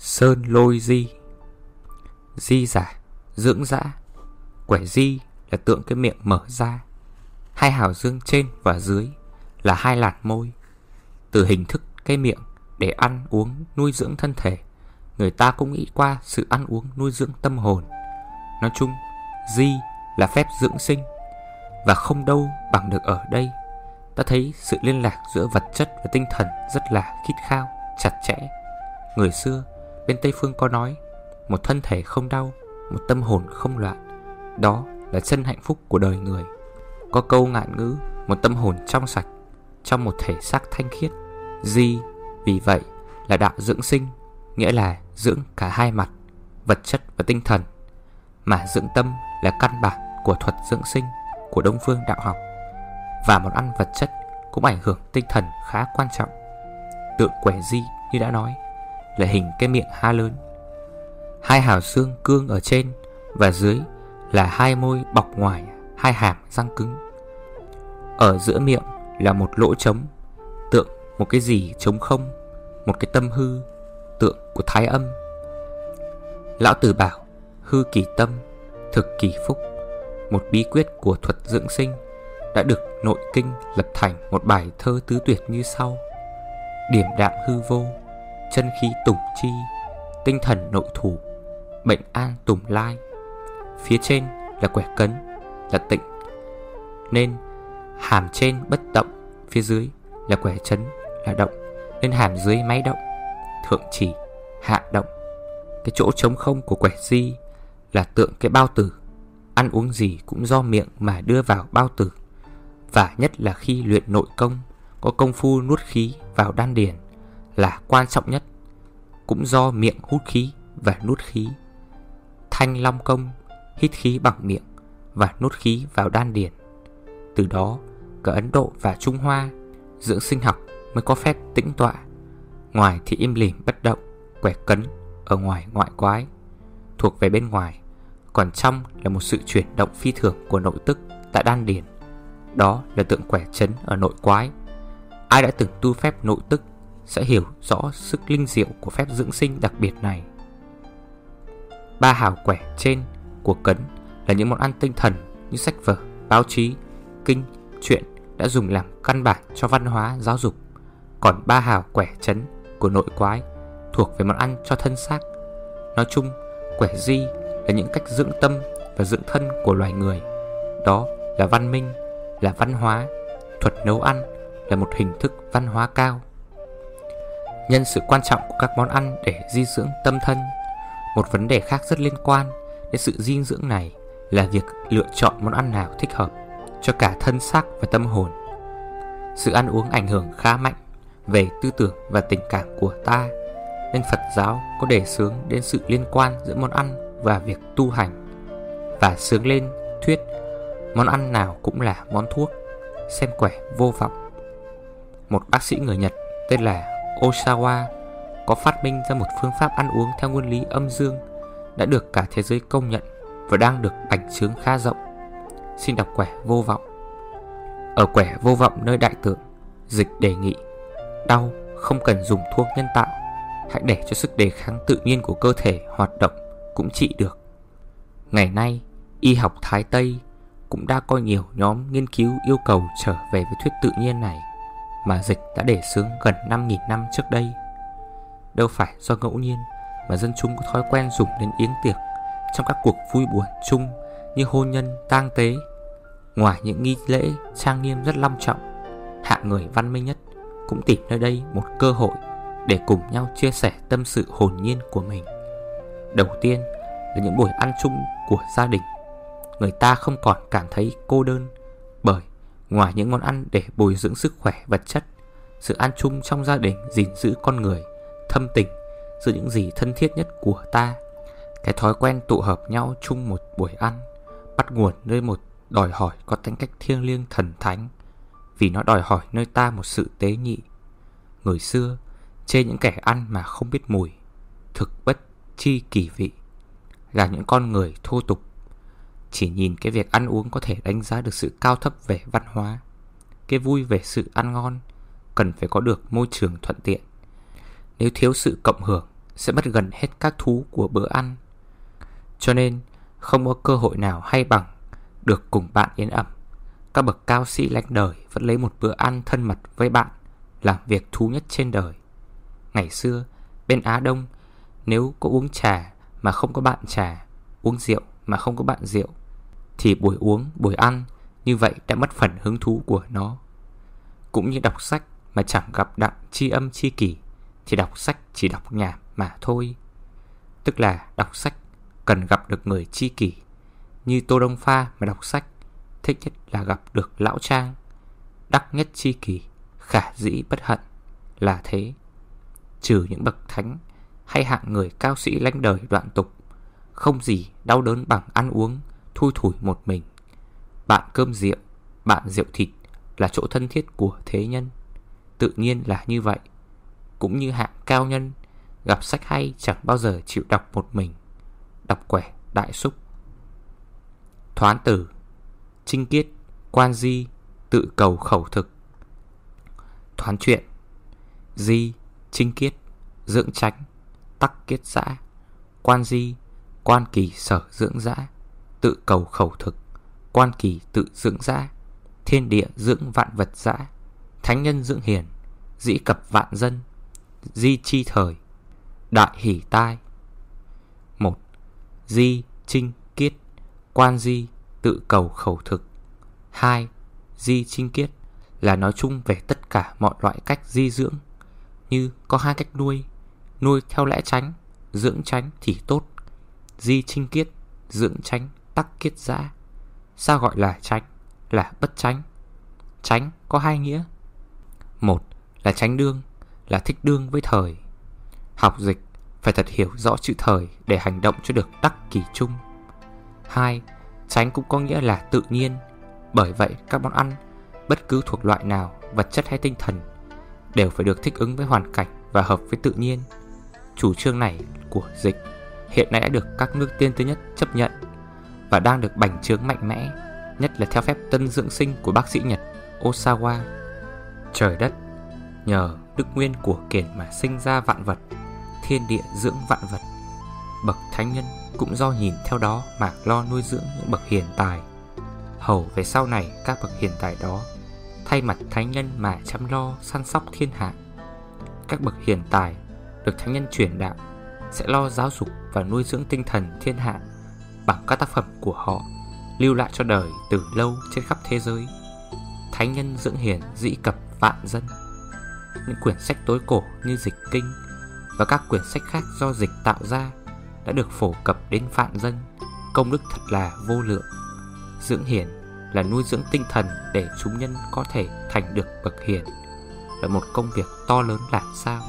Sơn lôi di. Di giả Dưỡng dã. Quẻ di là tượng cái miệng mở ra. Hai hào dương trên và dưới Là hai làn môi. Từ hình thức cái miệng Để ăn uống nuôi dưỡng thân thể Người ta cũng nghĩ qua sự ăn uống nuôi dưỡng tâm hồn. Nói chung Di là phép dưỡng sinh Và không đâu bằng được ở đây. Ta thấy sự liên lạc giữa vật chất và tinh thần Rất là khít khao, chặt chẽ. Người xưa bên Tây Phương có nói, Một thân thể không đau, Một tâm hồn không loạn, Đó là chân hạnh phúc của đời người. Có câu ngạn ngữ, Một tâm hồn trong sạch, Trong một thể xác thanh khiết. Di, vì vậy, là đạo dưỡng sinh, Nghĩa là dưỡng cả hai mặt, Vật chất và tinh thần. Mà dưỡng tâm là căn bản Của thuật dưỡng sinh Của Đông Phương đạo học. Và món ăn vật chất Cũng ảnh hưởng tinh thần khá quan trọng. Tượng quẻ di như đã nói là hình cái miệng ha lớn. Hai hào xương cương ở trên Và dưới là hai môi bọc ngoài, Hai hàm răng cứng. Ở giữa miệng là một lỗ trống, Tượng một cái gì trống không, Một cái tâm hư, Tượng của thái âm. Lão tử bảo, Hư kỳ tâm, Thực kỳ phúc. Một bí quyết của thuật dưỡng sinh Đã được nội kinh lập thành Một bài thơ tứ tuyệt như sau. Điểm đạm hư vô Chân khí tùng chi, Tinh thần nội thủ, Bệnh an tùng lai. Phía trên là quẻ cấn, Là tịnh. Nên hàm trên bất động, Phía dưới là quẻ chấn, là động. Nên hàm dưới máy động, Thượng chỉ, hạ động. Cái chỗ trống không của quẻ di Là tượng cái bao tử. Ăn uống gì cũng do miệng mà đưa vào bao tử. Và nhất là khi luyện nội công, Có công phu nuốt khí vào đan điền. Là quan trọng nhất. Cũng do miệng hút khí và nuốt khí. Thanh long công Hít khí bằng miệng Và nuốt khí vào đan điền. Từ đó, cả Ấn Độ và Trung Hoa Dưỡng sinh học mới có phép tĩnh tọa. Ngoài thì im lìm bất động, Quẻ cấn ở ngoài ngoại quái, Thuộc về bên ngoài, Còn trong là một sự chuyển động phi thường của nội tức tại đan điền. Đó là tượng quẻ chấn ở nội quái. Ai đã từng tu phép nội tức sẽ hiểu rõ sức linh diệu của phép dưỡng sinh đặc biệt này. Ba hào quẻ trên của cấn Là những món ăn tinh thần như sách vở, báo chí, kinh, truyện Đã dùng làm căn bản cho văn hóa, giáo dục. Còn ba hào quẻ chấn của nội quái Thuộc về món ăn cho thân xác. Nói chung quẻ di là những cách dưỡng tâm và dưỡng thân của loài người. Đó là văn minh, là văn hóa Thuật nấu ăn là một hình thức văn hóa cao. Nhân sự quan trọng của các món ăn để di dưỡng tâm thân. Một vấn đề khác rất liên quan đến sự dinh dưỡng này Là việc lựa chọn món ăn nào thích hợp cho cả thân xác và tâm hồn. Sự ăn uống ảnh hưởng khá mạnh về tư tưởng và tình cảm của ta, Nên Phật giáo có đề xướng đến sự liên quan giữa món ăn và việc tu hành, Và sướng lên thuyết món ăn nào cũng là món thuốc, Xem quẻ vô vọng. Một bác sĩ người Nhật tên là Osawa Có phát minh ra một phương pháp ăn uống theo nguyên lý âm dương Đã được cả thế giới công nhận Và đang được ảnh trướng khá rộng. Xin đọc quẻ vô vọng. Ở quẻ vô vọng nơi đại tượng Dịch đề nghị Đau không cần dùng thuốc nhân tạo Hãy để cho sức đề kháng tự nhiên của cơ thể hoạt động cũng trị được. Ngày nay, y học Thái Tây cũng đã có nhiều nhóm nghiên cứu yêu cầu trở về với thuyết tự nhiên này mà dịch đã để xướng gần 5.000 năm trước đây. Đâu phải do ngẫu nhiên mà dân chúng có thói quen dùng đến yến tiệc trong các cuộc vui buồn chung như hôn nhân, tang tế. Ngoài những nghi lễ trang nghiêm rất long trọng, hạng người văn minh nhất cũng tìm nơi đây một cơ hội để cùng nhau chia sẻ tâm sự hồn nhiên của mình. Đầu tiên là những buổi ăn chung của gia đình. Người ta không còn cảm thấy cô đơn bởi ngoài những món ăn để bồi dưỡng sức khỏe vật chất, sự ăn chung trong gia đình gìn giữ con người, thâm tình giữa những gì thân thiết nhất của ta. Cái thói quen tụ hợp nhau chung một buổi ăn bắt nguồn nơi một đòi hỏi có tính cách thiêng liêng thần thánh vì nó đòi hỏi nơi ta một sự tế nhị Người xưa chê những kẻ ăn mà không biết mùi Thực bất chi kỳ vị Là những con người thô tục chỉ nhìn cái việc ăn uống có thể đánh giá được sự cao thấp về văn hóa Cái vui về sự ăn ngon Cần phải có được môi trường thuận tiện Nếu thiếu sự cộng hưởng sẽ mất gần hết các thú của bữa ăn. Cho nên không có cơ hội nào hay bằng được cùng bạn yến ẩm. Các bậc cao sĩ lãnh đời vẫn lấy một bữa ăn thân mật với bạn làm việc thú nhất trên đời. Ngày xưa, bên Á Đông, nếu có uống trà mà không có bạn trà, uống rượu mà không có bạn rượu, thì buổi uống, buổi ăn như vậy đã mất phần hứng thú của nó. Cũng như đọc sách mà chẳng gặp đặng chi âm chi kỷ, thì đọc sách chỉ đọc nhảm mà thôi. Tức là đọc sách cần gặp được người chi kỷ. Như Tô Đông Pha mà đọc sách, thích nhất là gặp được Lão Trang. Đắc nhất chi kỷ, khả dĩ bất hận, là thế. Trừ những bậc thánh hay hạng người cao sĩ lãnh đời đoạn tục, không gì đau đớn bằng ăn uống, thui thủi một mình. Bạn cơm rượu, bạn rượu thịt là chỗ thân thiết của thế nhân. Tự nhiên là như vậy. Cũng như hạng cao nhân, gặp sách hay chẳng bao giờ chịu đọc một mình. Đọc quẻ đại xúc. Thoán tử, trinh kiết, quan di, tự cầu khẩu thực. Thoán chuyện, di, trinh kiết, dưỡng tránh, tắc kiết giã, quan di, quan kỳ sở dưỡng giã, tự cầu khẩu thực, quan kỳ tự dưỡng giã, thiên địa dưỡng vạn vật giã, thánh nhân dưỡng hiền, dĩ cập vạn dân, di chi thời, đại hỷ tai. một Di, trinh, kiết, quan di, tự cầu khẩu thực. hai Di, trinh, kiết là nói chung về tất cả mọi loại cách di dưỡng, như có hai cách nuôi, nuôi theo lẽ tránh, dưỡng tránh thì tốt. Di, trinh, kiết, dưỡng tránh, tắc kiết giã. Sao gọi là tránh? Là bất tránh. Tránh có hai nghĩa. Một là tránh đương, là thích đương với thời. Học dịch phải thật hiểu rõ chữ thời để hành động cho được đắc kỳ chung. Hai, tránh cũng có nghĩa là tự nhiên. Bởi vậy các món ăn, bất cứ thuộc loại nào, vật chất hay tinh thần, đều phải được thích ứng với hoàn cảnh và hợp với tự nhiên. Chủ trương này của dịch hiện nay đã được các nước tiên tiến nhất chấp nhận và đang được bành trướng mạnh mẽ, nhất là theo phép tân dưỡng sinh của bác sĩ Nhật Osawa. Trời đất, nhờ đức nguyên của kiền mà sinh ra vạn vật, thiên địa dưỡng vạn vật. Bậc thánh nhân cũng do nhìn theo đó mà lo nuôi dưỡng những bậc hiền tài. Hầu về sau này các bậc hiền tài đó thay mặt thánh nhân mà chăm lo săn sóc thiên hạ. Các bậc hiền tài được thánh nhân truyền đạo sẽ lo giáo dục và nuôi dưỡng tinh thần thiên hạ bằng các tác phẩm của họ lưu lại cho đời từ lâu trên khắp thế giới. Thánh nhân dưỡng hiền dĩ cập vạn dân. Những quyển sách tối cổ như dịch kinh và các quyển sách khác do dịch tạo ra đã được phổ cập đến vạn dân, công đức thật là vô lượng. Dưỡng hiền là nuôi dưỡng tinh thần để chúng nhân có thể thành được bậc hiền là một công việc to lớn làm sao.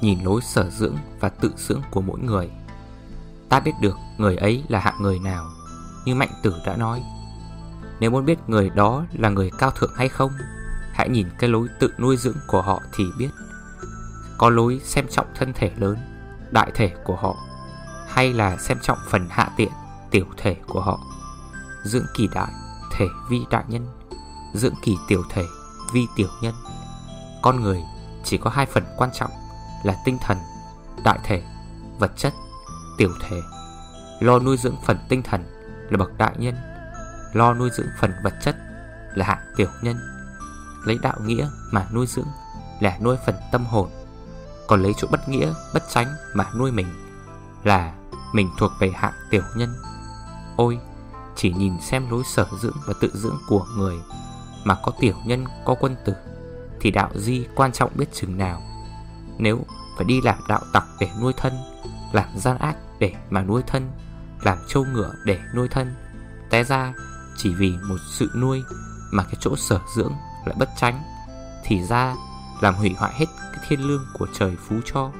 Nhìn lối sở dưỡng và tự dưỡng của mỗi người Ta biết được người ấy là hạng người nào Như Mạnh Tử đã nói, Nếu muốn biết người đó là người cao thượng hay không, Hãy nhìn cái lối tự nuôi dưỡng của họ thì biết. Có lối xem trọng thân thể lớn, Đại thể của họ, Hay là xem trọng phần hạ tiện, Tiểu thể của họ. Dưỡng kỳ đại, Thể vi đại nhân. Dưỡng kỳ tiểu thể, Vi tiểu nhân. Con người chỉ có hai phần quan trọng Là tinh thần, Đại thể, Vật chất tiểu thể. Lo nuôi dưỡng phần tinh thần là bậc đại nhân. Lo nuôi dưỡng phần vật chất là hạng tiểu nhân. Lấy đạo nghĩa mà nuôi dưỡng là nuôi phần tâm hồn. Còn lấy chỗ bất nghĩa, bất tránh mà nuôi mình Là mình thuộc về hạng tiểu nhân. Ôi, chỉ nhìn xem lối sở dưỡng và tự dưỡng của người Mà có tiểu nhân, có quân tử Thì đạo di quan trọng biết chừng nào. Nếu phải đi làm đạo tặc để nuôi thân làm gian ác để mà nuôi thân, Làm trâu ngựa để nuôi thân. Té ra chỉ vì một sự nuôi Mà cái chỗ sở dưỡng lại bất tránh Thì ra làm hủy hoại hết cái thiên lương của trời phú cho.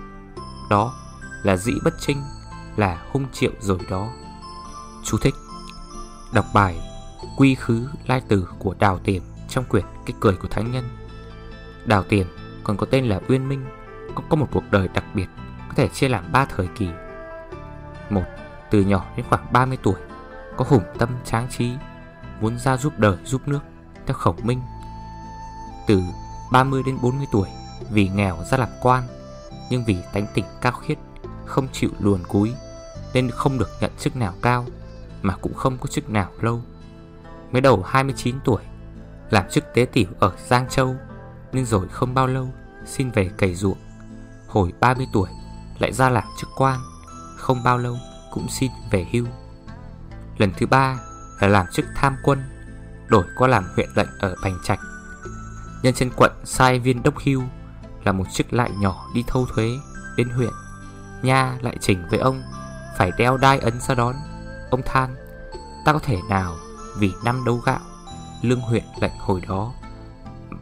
Đó là dĩ bất trinh Là hung triệu rồi đó. Chú thích, Đọc bài Quy khứ lai từ của Đào Tiềm Trong quyển Cái cười của Thánh Nhân. Đào Tiềm còn có tên là Uyên Minh, cũng có một cuộc đời đặc biệt có thể chia làm ba thời kỳ. Một, từ nhỏ đến khoảng 30 tuổi Có hùng tâm tráng trí Muốn ra giúp đời giúp nước Theo khẩu minh. Từ 30 đến 40 tuổi Vì nghèo ra làm quan Nhưng vì tánh tình cao khiết không chịu luồn cúi Nên không được nhận chức nào cao Mà cũng không có chức nào lâu. Mới đầu 29 tuổi Làm chức tế tiểu ở Giang Châu Nhưng rồi không bao lâu Xin về cày ruộng. Hồi 30 tuổi lại ra làm chức quan, Không bao lâu cũng xin về hưu. Lần thứ ba là làm chức tham quân, Đổi qua làm huyện lệnh ở Bành Trạch. Nhân trên quận sai viên đốc hưu Là một chức lại nhỏ đi thâu thuế Đến huyện. Nha lại chỉnh với ông, Phải đeo đai ấn ra đón. Ông than, Ta có thể nào vì năm đấu gạo Lương huyện lệnh hồi đó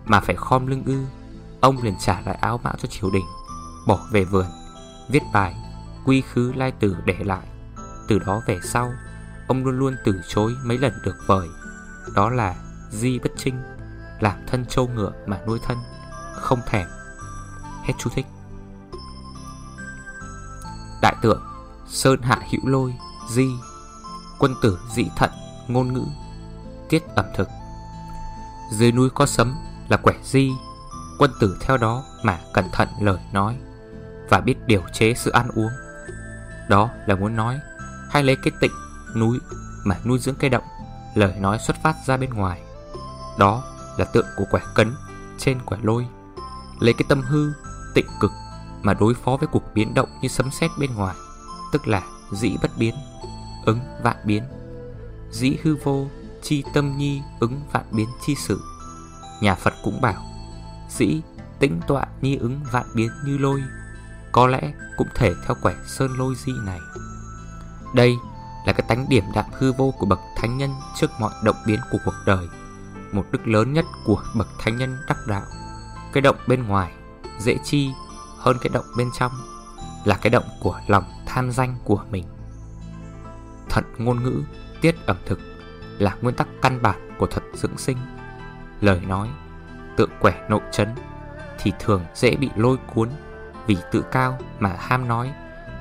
Mà phải khom lưng ư? Ông liền trả lại áo mão cho triều đình, Bỏ về vườn. Viết bài Quy khứ lai tử để lại. Từ đó về sau, Ông luôn luôn từ chối mấy lần được vời. Đó là Di bất trinh Làm thân châu ngựa mà nuôi thân, Không thèm. Hết chú thích. Đại tượng, Sơn hạ hữu lôi, Di, Quân tử dĩ thận, Ngôn ngữ, Tiết ẩm thực. Dưới núi có sấm là quẻ di, Quân tử theo đó mà cẩn thận lời nói. Và biết điều chế sự ăn uống. Đó là muốn nói Hay lấy cái tịnh núi mà nuôi dưỡng cây động Lời nói xuất phát ra bên ngoài. Đó là tượng của quẻ cấn Trên quẻ lôi. Lấy cái tâm hư, tịnh cực Mà đối phó với cuộc biến động như sấm sét bên ngoài Tức là dĩ bất biến Ứng vạn biến. Dĩ hư vô, chi tâm nhi Ứng vạn biến chi sự. Nhà Phật cũng bảo Dĩ tĩnh tọa nhi ứng vạn biến như lôi. Có lẽ cũng thể theo quẻ sơn lôi di này. Đây là cái tánh điểm đạm hư vô của bậc thánh nhân trước mọi động biến của cuộc đời Một đức lớn nhất của bậc thánh nhân đắc đạo. Cái động bên ngoài dễ chi hơn cái động bên trong Là cái động của lòng tham danh của mình. Thận ngôn ngữ, tiết ẩm thực Là nguyên tắc căn bản của thật dưỡng sinh. Lời nói, tượng quẻ nội chấn Thì thường dễ bị lôi cuốn vì tự cao mà ham nói,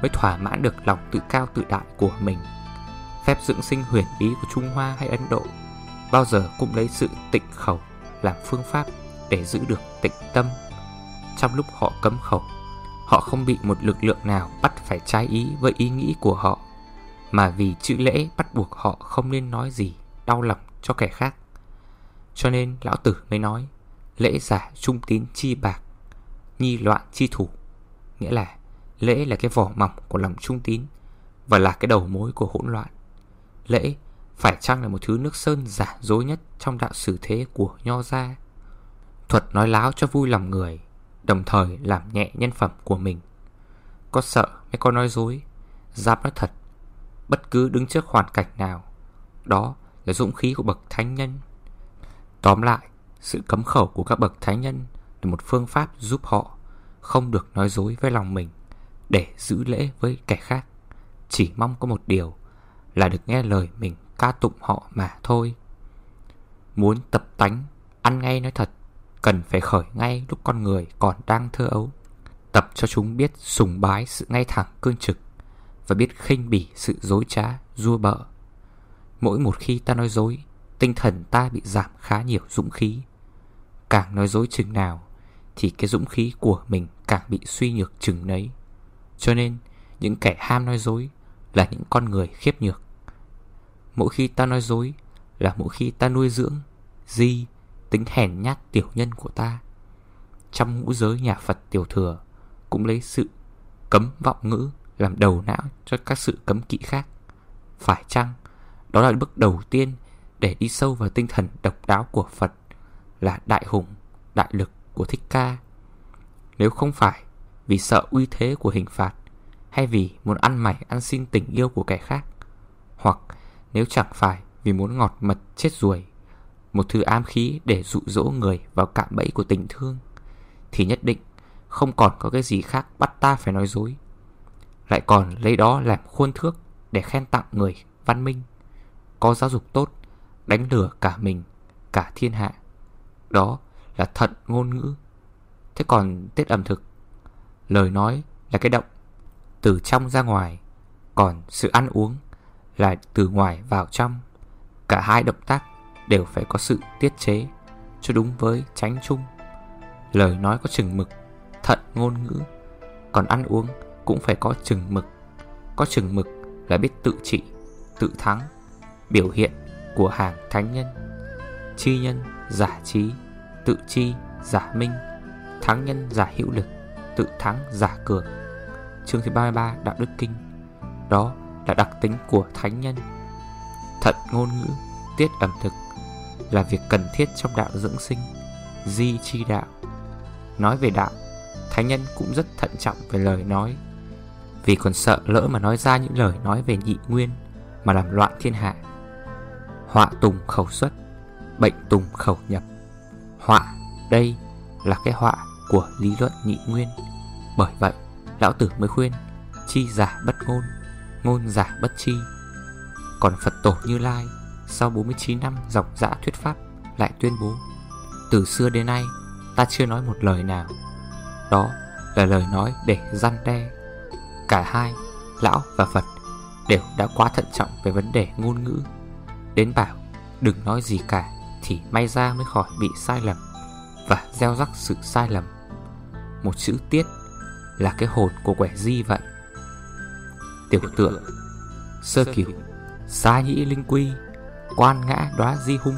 Mới thỏa mãn được lòng tự cao tự đại của mình. Phép dưỡng sinh huyền bí của Trung Hoa hay Ấn Độ, Bao giờ cũng lấy sự tịnh khẩu Làm phương pháp để giữ được tịnh tâm. Trong lúc họ cấm khẩu, Họ không bị một lực lượng nào bắt phải trái ý với ý nghĩ của họ, Mà vì chữ lễ bắt buộc họ không nên nói gì đau lòng cho kẻ khác. Cho nên lão tử mới nói, Lễ giả trung tín chi bạc, Nhi loạn chi thủ. Nghĩa là lễ là cái vỏ mỏng của lòng trung tín Và là cái đầu mối của hỗn loạn. Lễ phải chăng là một thứ nước sơn giả dối nhất trong đạo sử thế của nho gia? Thuật nói láo cho vui lòng người, Đồng thời làm nhẹ nhân phẩm của mình. Có sợ mới có nói dối, Giáp nói thật, Bất cứ đứng trước hoàn cảnh nào, Đó là dũng khí của bậc thánh nhân. Tóm lại, Sự cấm khẩu của các bậc thánh nhân Là một phương pháp giúp họ không được nói dối với lòng mình Để giữ lễ với kẻ khác Chỉ mong có một điều là được nghe lời mình ca tụng họ mà thôi. Muốn tập tánh, ăn ngay nói thật, cần phải khởi ngay lúc con người còn đang thơ ấu. Tập cho chúng biết sùng bái sự ngay thẳng cương trực và biết khinh bỉ sự dối trá, rua bợ. Mỗi một khi ta nói dối, tinh thần ta bị giảm khá nhiều dũng khí. Càng nói dối chừng nào thì cái dũng khí của mình càng bị suy nhược chừng nấy. Cho nên, những kẻ ham nói dối là những con người khiếp nhược. Mỗi khi ta nói dối Là mỗi khi ta nuôi dưỡng Di tính hèn nhát tiểu nhân của ta Trong ngũ giới nhà Phật tiểu thừa Cũng lấy sự cấm vọng ngữ Làm đầu não cho các sự cấm kỵ khác Phải chăng Đó là bước đầu tiên Để đi sâu vào tinh thần độc đáo của Phật Là đại hùng Đại lực của Thích Ca. Nếu không phải Vì sợ uy thế của hình phạt Hay vì muốn ăn mày ăn xin tình yêu của kẻ khác Hoặc nếu chẳng phải vì muốn ngọt mật chết ruồi Một thứ ám khí để dụ dỗ người vào cạm bẫy của tình thương Thì nhất định không còn có cái gì khác bắt ta phải nói dối. Lại còn lấy đó làm khuôn thước để khen tặng người văn minh Có giáo dục tốt đánh lừa cả mình, cả thiên hạ. Đó là thận ngôn ngữ. Thế còn tiết ẩm thực Lời nói là cái động Từ trong ra ngoài Còn sự ăn uống là từ ngoài vào trong. Cả hai động tác đều phải có sự tiết chế Cho đúng với tránh chung. Lời nói có chừng mực Thận ngôn ngữ Còn ăn uống cũng phải có chừng mực. Có chừng mực là biết tự trị, tự thắng Biểu hiện của hàng thánh nhân Chi nhân giả trí, tự chi giả minh Thắng nhân giả hữu lực, tự thắng giả cường. Chương thứ 33 Đạo Đức Kinh. Đó là đặc tính của thánh nhân. Thận ngôn ngữ, tiết ẩm thực Là việc cần thiết trong đạo dưỡng sinh Di chi đạo. Nói về đạo Thánh nhân cũng rất thận trọng về lời nói. Vì còn sợ lỡ mà nói ra những lời nói về nhị nguyên Mà làm loạn thiên hạ. Họa tùng khẩu xuất Bệnh tùng khẩu nhập đây là cái họa của lý luận nhị nguyên. Bởi vậy, Lão Tử mới khuyên, Chi giả bất ngôn Ngôn giả bất chi. Còn Phật Tổ Như Lai Sau 49 năm dọc dã thuyết pháp Lại tuyên bố, Từ xưa đến nay, Ta chưa nói một lời nào. Đó là lời nói để răn đe. Cả hai, Lão và Phật, Đều đã quá thận trọng về vấn đề ngôn ngữ. Đến bảo, Đừng nói gì cả Thì may ra mới khỏi bị sai lầm. Và gieo rắc sự sai lầm. Một chữ tiết Là cái hồn của quẻ di vậy. Tiểu tượng Sơ kiểu Xa nhĩ linh quy Quan ngã đoá di hung.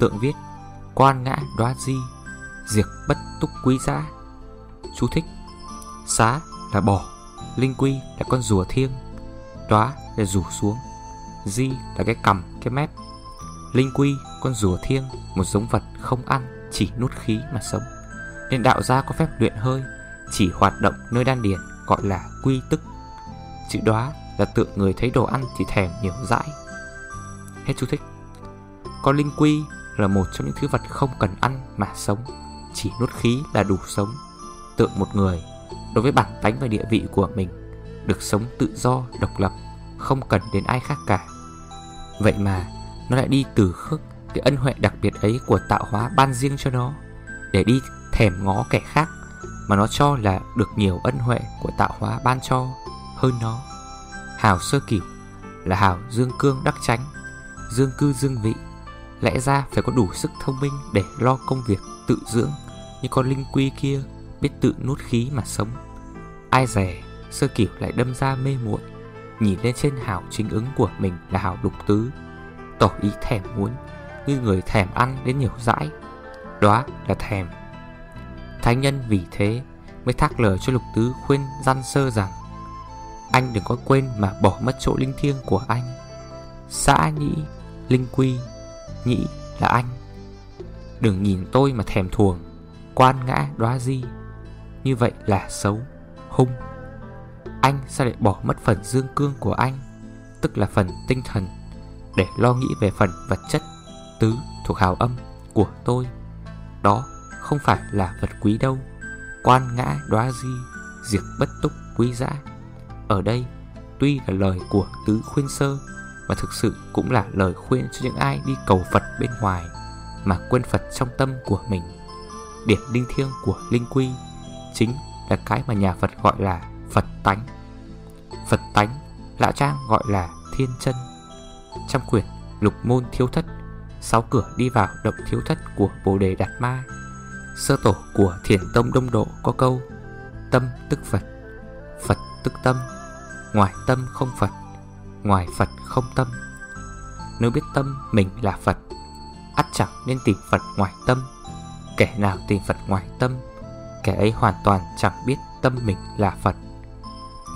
Tượng viết Quan ngã đoá di Diệt bất túc quý giá. Chú thích Xá là bỏ Linh quy là con rùa thiêng Đoá là rủ xuống Di là cái cầm, cái mép. Linh quy, con rùa thiêng Một giống vật không ăn, chỉ nuốt khí mà sống. Nên đạo gia có phép luyện hơi Chỉ hoạt động nơi đan điền Gọi là quy tức. Chữ đoá là tượng người thấy đồ ăn Thì thèm nhiều dãi. Hết chú thích. Con linh quy là một trong những thứ vật không cần ăn mà sống. Chỉ nuốt khí là đủ sống. Tượng một người Đối với bản tánh và địa vị của mình Được sống tự do, độc lập Không cần đến ai khác cả. Vậy mà nó lại đi từ khước cái ân huệ đặc biệt ấy của tạo hóa ban riêng cho nó, Để đi thèm ngó kẻ khác Mà nó cho là được nhiều ân huệ của tạo hóa ban cho Hơn nó. Hào sơ kiểu là hào dương cương đắc tránh Dương cư dương vị, Lẽ ra phải có đủ sức thông minh để lo công việc tự dưỡng Như con linh quy kia biết tự nuốt khí mà sống. Ai rẻ sơ kiểu lại đâm ra mê muội, Nhìn lên trên hào chính ứng của mình là hào đục tứ, Tỏ ý thèm muốn. Như người thèm ăn đến nhiều dãi Đó là thèm. Thánh nhân vì thế Mới thác lời cho lục tứ khuyên răn sơ rằng, Anh đừng có quên mà bỏ mất chỗ linh thiêng của anh. Xã nhĩ, Linh quy, Nhĩ là anh. Đừng nhìn tôi mà thèm thuồng, Quan ngã đoá di. Như vậy là xấu, Hung. Anh sao lại bỏ mất phần dương cương của anh, Tức là phần tinh thần, Để lo nghĩ về phần vật chất Tứ thuộc hào âm của tôi. Đó không phải là vật quý đâu. Quan ngã đoá di, Diệt bất túc quý giã Ở đây, tuy là lời của tứ khuyên sơ, Mà thực sự cũng là lời khuyên cho những ai đi cầu Phật bên ngoài, Mà quên Phật trong tâm của mình. Điểm linh thiêng của linh quy Chính là cái mà nhà Phật gọi là Phật tánh. Phật tánh, Lão Trang gọi là thiên chân. Trong quyển lục môn thiếu thất Sáu cửa đi vào động thiếu thất của Bồ Đề Đạt Ma. Sơ tổ của Thiền Tông Đông Độ có câu, Tâm tức Phật Phật tức tâm. Ngoài tâm không Phật, Ngoài Phật không tâm. Nếu biết tâm mình là Phật, ắt chẳng nên tìm Phật ngoài tâm. Kẻ nào tìm Phật ngoài tâm, Kẻ ấy hoàn toàn chẳng biết tâm mình là Phật.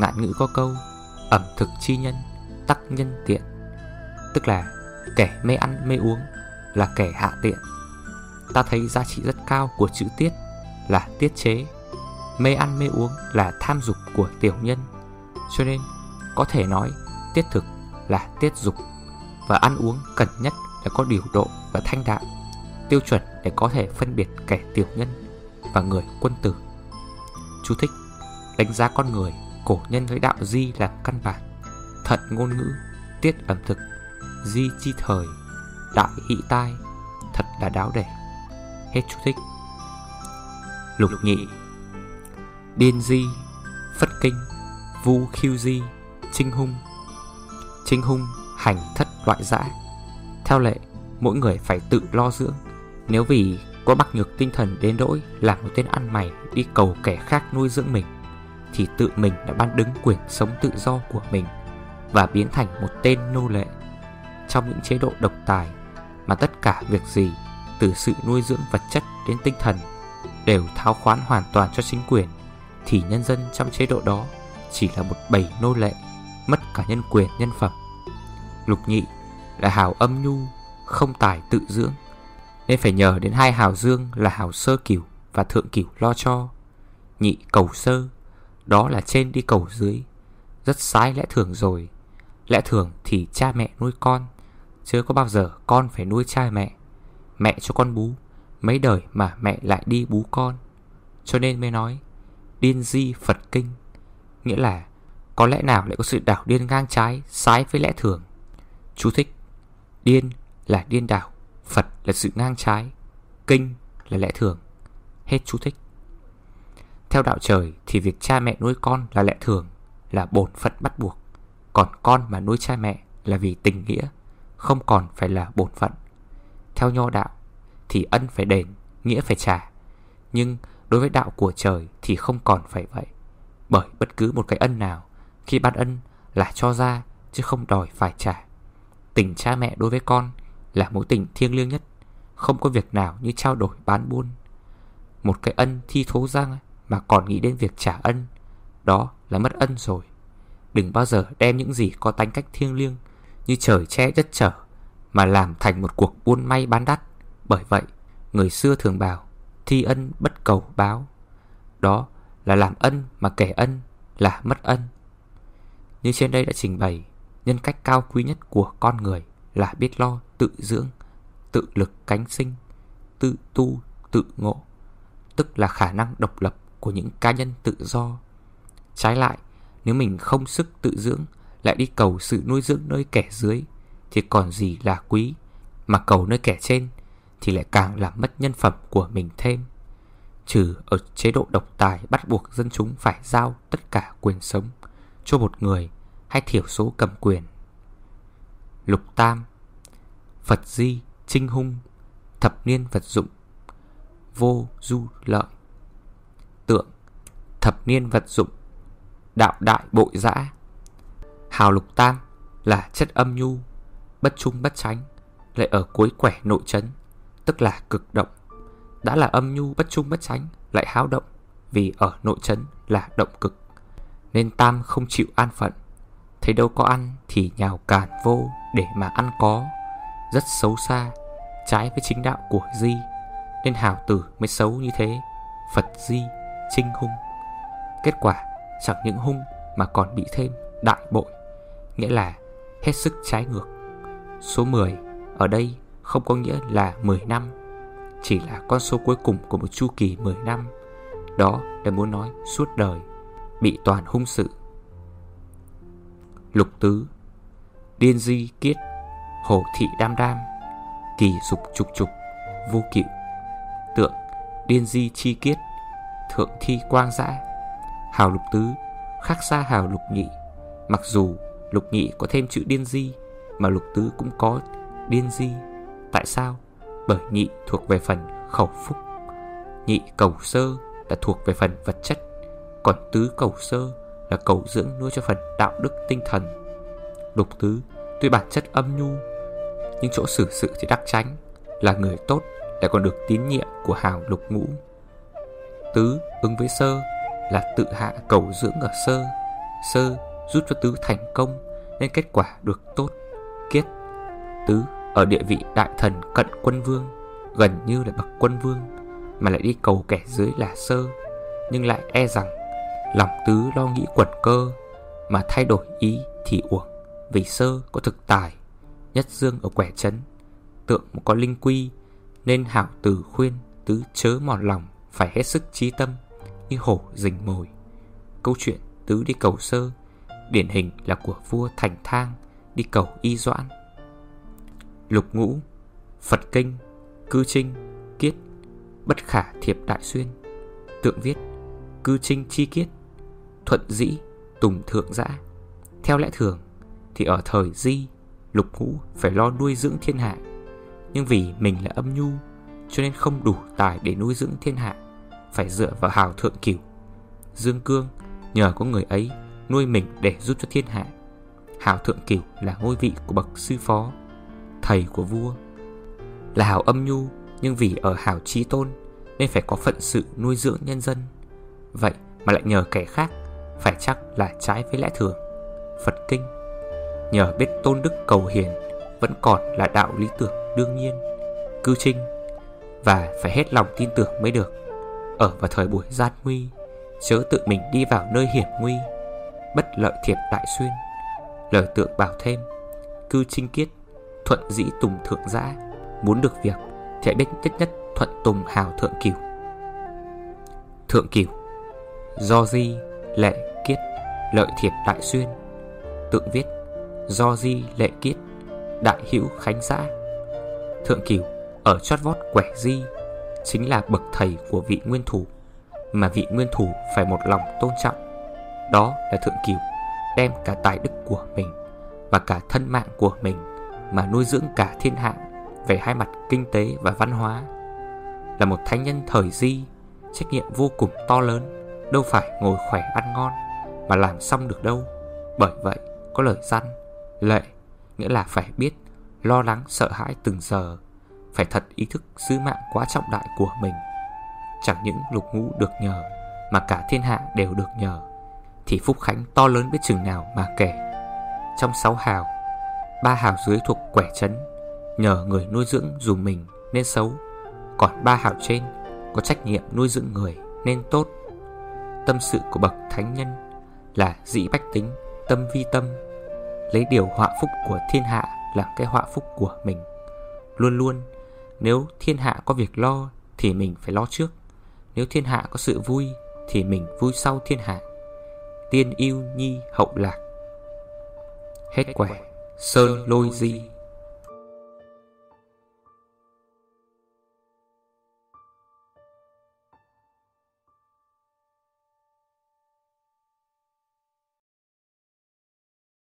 Ngạn ngữ có câu, Ẩm thực chi nhân, Tắc nhân tiện. Tức là kẻ mê ăn mê uống. Là kẻ hạ tiện. Ta thấy giá trị rất cao của chữ tiết Là tiết chế. Mê ăn mê uống là tham dục của tiểu nhân. Cho nên, có thể nói Tiết thực là tiết dục, Và ăn uống cần nhất là có điều độ và thanh đạm, Tiêu chuẩn để có thể phân biệt kẻ tiểu nhân Và người quân tử. Chú thích, Đánh giá con người, Cổ nhân với đạo di là căn bản, Thận ngôn ngữ, Tiết ẩm thực, Di chi thời. Đại hị tai. Thật là đáo để Hết chú thích. Lục nhị. Điên di. Phất kinh. Vu khiêu di. Trinh hung. Trinh hung hành thất loại dã. Theo lệ, Mỗi người phải tự lo dưỡng. Nếu vì có bạc nhược tinh thần đến nỗi Làm một tên ăn mày đi cầu kẻ khác nuôi dưỡng mình, Thì tự mình đã ban đứng quyền sống tự do của mình Và biến thành một tên nô lệ. Trong những chế độ độc tài mà tất cả việc gì, Từ sự nuôi dưỡng vật chất đến tinh thần, Đều tháo khoán hoàn toàn cho chính quyền, Thì nhân dân trong chế độ đó Chỉ là một bầy nô lệ, Mất cả nhân quyền, nhân phẩm. Lục nhị là hào âm nhu, Không tài tự dưỡng, Nên phải nhờ đến hai hào dương là hào sơ cửu Và thượng cửu lo cho. Nhị cầu sơ, Đó là trên đi cầu dưới, Rất sai lẽ thường rồi, Lẽ thường thì cha mẹ nuôi con chưa có bao giờ con phải nuôi cha mẹ Mẹ cho con bú. Mấy đời mà mẹ lại đi bú con. Cho nên mới nói, Điên di Phật kinh, Nghĩa là có lẽ nào lại có sự đảo điên ngang trái, Sái với lẽ thường. Chú thích, Điên là điên đảo, Phật là sự ngang trái, Kinh là lẽ thường. Hết chú thích. Theo đạo trời thì việc cha mẹ nuôi con là lẽ thường, Là bổn phận bắt buộc. Còn con mà nuôi cha mẹ là vì tình nghĩa. Không còn phải là bổn phận. Theo nho đạo Thì ân phải đền, nghĩa phải trả. Nhưng đối với đạo của trời Thì không còn phải vậy. Bởi bất cứ một cái ân nào Khi ban ân là cho ra Chứ không đòi phải trả. Tình cha mẹ đối với con là mối tình thiêng liêng nhất Không có việc nào như trao đổi bán buôn. Một cái ân thi thố răng mà còn nghĩ đến việc trả ân Đó là mất ân rồi. Đừng bao giờ đem những gì có tánh cách thiêng liêng như trời che đất trở, Mà làm thành một cuộc buôn may bán đắt. Bởi vậy, Người xưa thường bảo, Thi ân bất cầu báo. Đó là làm ân mà kẻ ân Là mất ân. Như trên đây đã trình bày, Nhân cách cao quý nhất của con người Là biết lo, tự dưỡng, Tự lực cánh sinh, Tự tu, tự ngộ, Tức là khả năng độc lập của những cá nhân tự do. Trái lại, Nếu mình không sức tự dưỡng lại đi cầu sự nuôi dưỡng nơi kẻ dưới. Thì còn gì là quý, Mà cầu nơi kẻ trên Thì lại càng làm mất nhân phẩm của mình thêm. Trừ ở chế độ độc tài bắt buộc dân chúng phải giao tất cả quyền sống cho một người hay thiểu số cầm quyền. Lục Tam, Phật Di, Trinh Hung, Thập niên vật dụng, Vô du lợi. Tượng, Thập niên vật dụng, Đạo đại bội dã Hào lục tam là chất âm nhu, Bất trung bất tránh Lại ở cuối quẻ nội chấn, Tức là cực động. Đã là âm nhu, bất trung bất tránh Lại háo động, Vì ở nội chấn là động cực. Nên tam không chịu an phận, Thấy đâu có ăn thì nhào cản vô để mà ăn có. Rất xấu xa, Trái với chính đạo của Di, Nên hào tử mới xấu như thế. Phật Di trinh hung. Kết quả, chẳng những hung mà còn bị thêm đại bội. Nghĩa là hết sức trái ngược. Số 10 ở đây không có nghĩa là 10 năm, Chỉ là con số cuối cùng của một chu kỳ 10 năm. Đó là muốn nói suốt đời Bị toàn hung sự. Lục tứ, Điên di kiết, Hồ thị đam đam, Kỳ dục trục trục Vô cựu Tượng Điên di chi kiết, Thượng thi quang dã, Hào lục tứ Khác xa hào lục nhị. Mặc dù lục nhị có thêm chữ điên di Mà lục tứ cũng có điên di Tại sao? Bởi nhị thuộc về phần khẩu phúc Nhị cầu sơ là thuộc về phần vật chất Còn tứ cầu sơ là cầu dưỡng nuôi cho phần đạo đức tinh thần. Lục tứ tuy bản chất âm nhu, nhưng chỗ xử sự thì đắc tránh, là người tốt lại còn được tín nhiệm của hào lục ngũ. Tứ ứng với sơ là tự hạ cầu dưỡng ở sơ, sơ giúp cho tứ thành công nên kết quả được tốt. Kiết tứ ở địa vị đại thần cận quân vương, gần như là bậc quân vương mà lại đi cầu kẻ dưới là sơ, nhưng lại e rằng Lòng tứ lo nghĩ quẩn cơ Mà thay đổi ý thì uổng Vì sơ có thực tài Nhất dương ở quẻ chấn Tượng có linh quy Nên hảo tử khuyên tứ chớ mòn lòng Phải hết sức trí tâm Như hổ rình mồi Câu chuyện tứ đi cầu sơ Điển hình là của vua Thành Thang Đi cầu y doãn Lục ngũ Phật kinh Cư trinh Kiết Bất khả thiệp đại xuyên Tượng viết Cư trinh chi kiết thuận dĩ, tùng thượng dã. Theo lẽ thường thì ở thời di, lục ngũ phải lo nuôi dưỡng thiên hạ. Nhưng vì mình là âm nhu cho nên không đủ tài để nuôi dưỡng thiên hạ, phải dựa vào hào thượng cửu. Dương Cương Nhờ có người ấy nuôi mình để giúp cho thiên hạ. Hảo thượng cửu là ngôi vị của bậc sư phó, Thầy của vua. Là hảo âm nhu, Nhưng vì ở hảo trí tôn Nên phải có phận sự nuôi dưỡng nhân dân. Vậy mà lại nhờ kẻ khác, Phải chắc là trái với lẽ thường. Phật kinh, Nhờ biết tôn đức cầu hiền, Vẫn còn là đạo lý tưởng đương nhiên, Cư trinh, Và phải hết lòng tin tưởng mới được. Ở vào thời buổi gian nguy, Chớ tự mình đi vào nơi hiểm nguy lợi thiệp đại xuyên. Lời tượng bảo thêm, Cư trinh kiết, Thuận dĩ tùng thượng giã, Muốn được việc Thì biết nhất nhất, thuận tùng hào thượng cửu Thượng cửu Do di lệ kiết, Lợi thiệp đại xuyên. Tượng viết, Do di lệ kiết, Đại hữu khánh giã. Thượng cửu ở chót vót quẻ di, Chính là bậc thầy của vị nguyên thủ, Mà vị nguyên thủ phải một lòng tôn trọng. Đó là thượng cửu Đem cả tài đức của mình Và cả thân mạng của mình Mà nuôi dưỡng cả thiên hạ Về hai mặt kinh tế và văn hóa, Là một thánh nhân thời di, Trách nhiệm vô cùng to lớn, Đâu phải ngồi khỏe ăn ngon Mà làm xong được đâu. Bởi vậy, có lời răn, Lệ, Nghĩa là phải biết, Lo lắng, sợ hãi từng giờ, Phải thật ý thức sứ mạng quá trọng đại của mình. Chẳng những lục ngũ được nhờ Mà cả thiên hạ đều được nhờ. Thì Phúc Khánh to lớn biết chừng nào mà kể. Trong sáu hào Ba hào dưới thuộc quẻ trấn, Nhờ người nuôi dưỡng dù mình nên xấu. Còn ba hào trên Có trách nhiệm nuôi dưỡng người nên tốt. Tâm sự của bậc thánh nhân Là dĩ bách tính Tâm vi tâm. Lấy điều họa phúc của thiên hạ Làm cái họa phúc của mình. Luôn luôn Nếu thiên hạ có việc lo Thì mình phải lo trước. Nếu thiên hạ có sự vui Thì mình vui sau thiên hạ. Tiên yêu nhi hậu lạc. Hết quẻ Sơn lôi di.